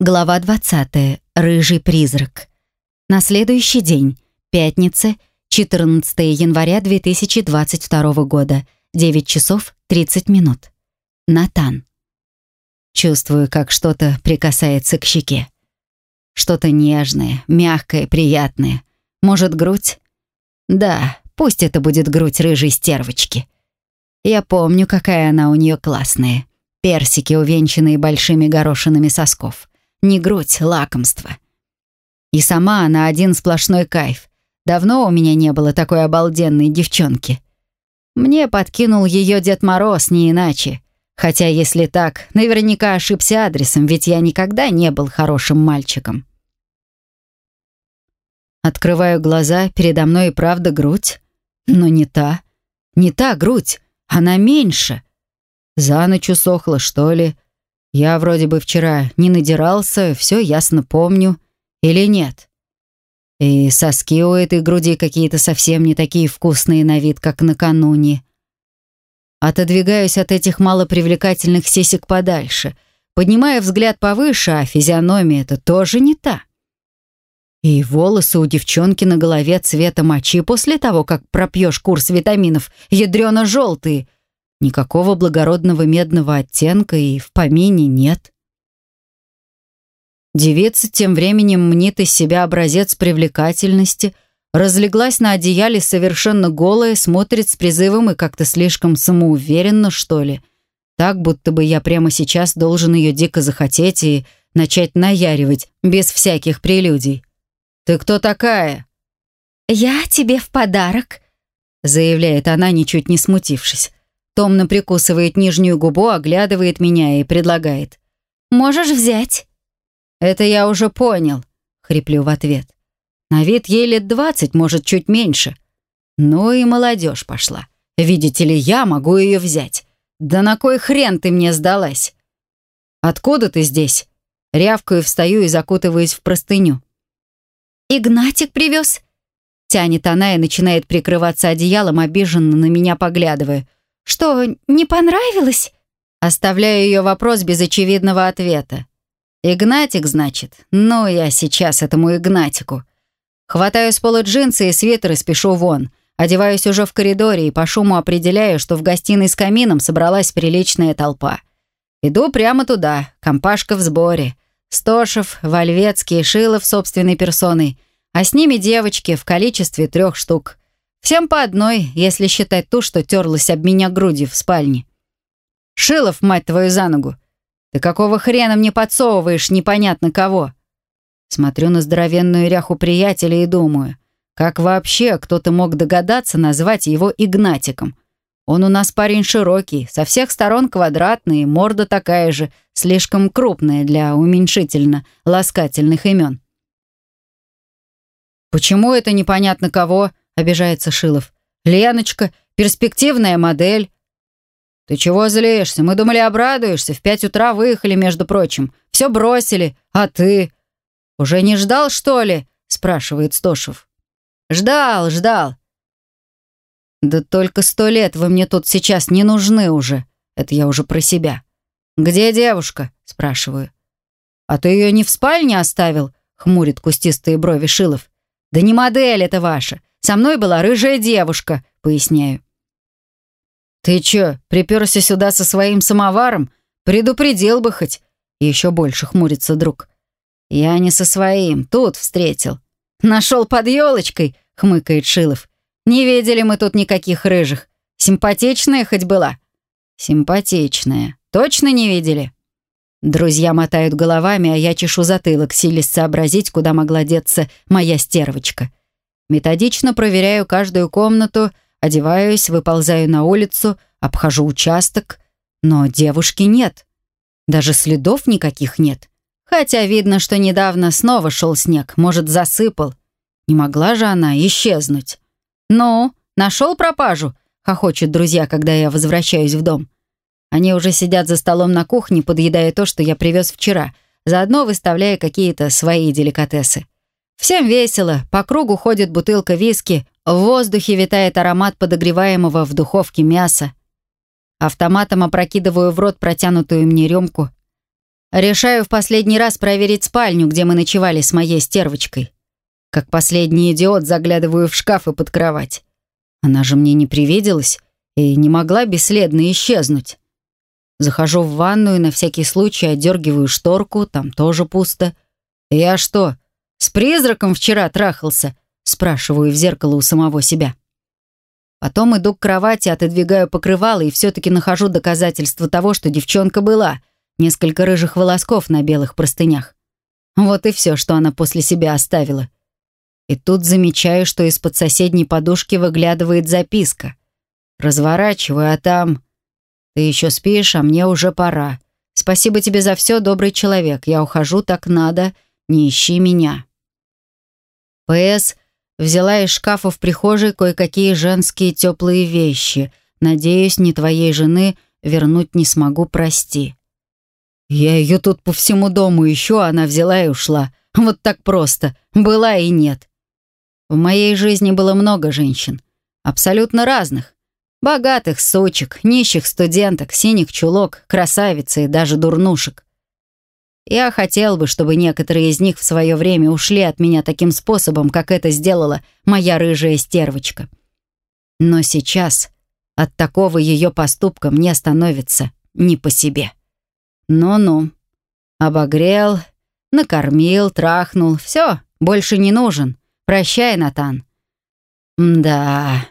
Глава 20. Рыжий призрак. На следующий день, пятница, 14 января 2022 года, 9 часов 30 минут. Натан. Чувствую, как что-то прикасается к щеке. Что-то нежное, мягкое, приятное. Может, грудь? Да, пусть это будет грудь рыжей стервочки. Я помню, какая она у нее классная. Персики, увенчанные большими горошинами сосков. Не грудь, лакомство. И сама она один сплошной кайф. Давно у меня не было такой обалденной девчонки. Мне подкинул ее Дед Мороз, не иначе. Хотя, если так, наверняка ошибся адресом, ведь я никогда не был хорошим мальчиком. Открываю глаза, передо мной и правда грудь. Но не та. Не та грудь, она меньше. За ночь усохла, что ли? Я вроде бы вчера не надирался, все ясно помню. Или нет? И соски у этой груди какие-то совсем не такие вкусные на вид, как накануне. Отодвигаюсь от этих малопривлекательных сисек подальше, поднимая взгляд повыше, а физиономия это тоже не та. И волосы у девчонки на голове цвета мочи после того, как пропьешь курс витаминов, ядрено-желтые — Никакого благородного медного оттенка и в помине нет. Девица тем временем мнит из себя образец привлекательности, разлеглась на одеяле совершенно голая, смотрит с призывом и как-то слишком самоуверенно, что ли. Так, будто бы я прямо сейчас должен ее дико захотеть и начать наяривать, без всяких прелюдий. «Ты кто такая?» «Я тебе в подарок», — заявляет она, ничуть не смутившись. Томно прикусывает нижнюю губу, оглядывает меня и предлагает. «Можешь взять». «Это я уже понял», — хриплю в ответ. «На вид ей лет двадцать, может, чуть меньше. Ну и молодежь пошла. Видите ли, я могу ее взять. Да на кой хрен ты мне сдалась?» «Откуда ты здесь?» Рявкаю, встаю и закутываюсь в простыню. «Игнатик привез», — тянет она и начинает прикрываться одеялом, обиженно на меня поглядывая. Что, не понравилось?» Оставляю ее вопрос без очевидного ответа. «Игнатик, значит? Ну, я сейчас этому Игнатику». Хватаю с пола джинсы и свитер и спешу вон. Одеваюсь уже в коридоре и по шуму определяю, что в гостиной с камином собралась приличная толпа. Иду прямо туда, компашка в сборе. Стошев, Вольвецкий, Шилов собственной персоной, а с ними девочки в количестве трех штук. Всем по одной, если считать ту, что терлась об меня грудью в спальне. Шилов, мать твою, за ногу. Ты какого хрена мне подсовываешь непонятно кого? Смотрю на здоровенную ряху приятеля и думаю, как вообще кто-то мог догадаться назвать его Игнатиком? Он у нас парень широкий, со всех сторон квадратный, морда такая же, слишком крупная для уменьшительно-ласкательных имен. «Почему это непонятно кого?» Обижается Шилов. «Леночка, перспективная модель». «Ты чего злишься? Мы думали, обрадуешься. В пять утра выехали, между прочим. Все бросили. А ты?» «Уже не ждал, что ли?» спрашивает Стошев. «Ждал, ждал». «Да только сто лет вы мне тут сейчас не нужны уже. Это я уже про себя». «Где девушка?» спрашиваю. «А ты ее не в спальне оставил?» хмурит кустистые брови Шилов. «Да не модель это ваша. Со мной была рыжая девушка», — поясняю. «Ты чё, приперся сюда со своим самоваром? Предупредил бы хоть». Еще больше хмурится друг. «Я не со своим, тут встретил». «Нашел под елочкой», — хмыкает Шилов. «Не видели мы тут никаких рыжих. Симпатичная хоть была?» «Симпатичная. Точно не видели?» Друзья мотают головами, а я чешу затылок, силясь сообразить, куда могла деться моя стервочка. Методично проверяю каждую комнату, одеваюсь, выползаю на улицу, обхожу участок. Но девушки нет. Даже следов никаких нет. Хотя видно, что недавно снова шел снег, может, засыпал. Не могла же она исчезнуть. «Ну, нашел пропажу?» — хохочут друзья, когда я возвращаюсь в дом. Они уже сидят за столом на кухне, подъедая то, что я привез вчера, заодно выставляя какие-то свои деликатесы. Всем весело, по кругу ходит бутылка виски, в воздухе витает аромат подогреваемого в духовке мяса. Автоматом опрокидываю в рот протянутую мне рюмку. Решаю в последний раз проверить спальню, где мы ночевали с моей стервочкой. Как последний идиот заглядываю в шкаф и под кровать. Она же мне не привиделась и не могла бесследно исчезнуть. Захожу в ванную, на всякий случай отдергиваю шторку, там тоже пусто. «Я что, с призраком вчера трахался?» спрашиваю в зеркало у самого себя. Потом иду к кровати, отодвигаю покрывало и все-таки нахожу доказательство того, что девчонка была. Несколько рыжих волосков на белых простынях. Вот и все, что она после себя оставила. И тут замечаю, что из-под соседней подушки выглядывает записка. Разворачиваю, а там... «Ты еще спишь, а мне уже пора. Спасибо тебе за все, добрый человек. Я ухожу, так надо. Не ищи меня». П.С. Взяла из шкафа в прихожей кое-какие женские теплые вещи. Надеюсь, не твоей жены вернуть не смогу, прости. Я ее тут по всему дому ищу, она взяла и ушла. Вот так просто. Была и нет. В моей жизни было много женщин. Абсолютно разных. Богатых сучек, нищих студенток, синих чулок, красавицы и даже дурнушек. Я хотел бы, чтобы некоторые из них в свое время ушли от меня таким способом, как это сделала моя рыжая стервочка. Но сейчас от такого ее поступка мне становится не по себе. Ну-ну. Обогрел, накормил, трахнул. Все, больше не нужен. Прощай, Натан. Да.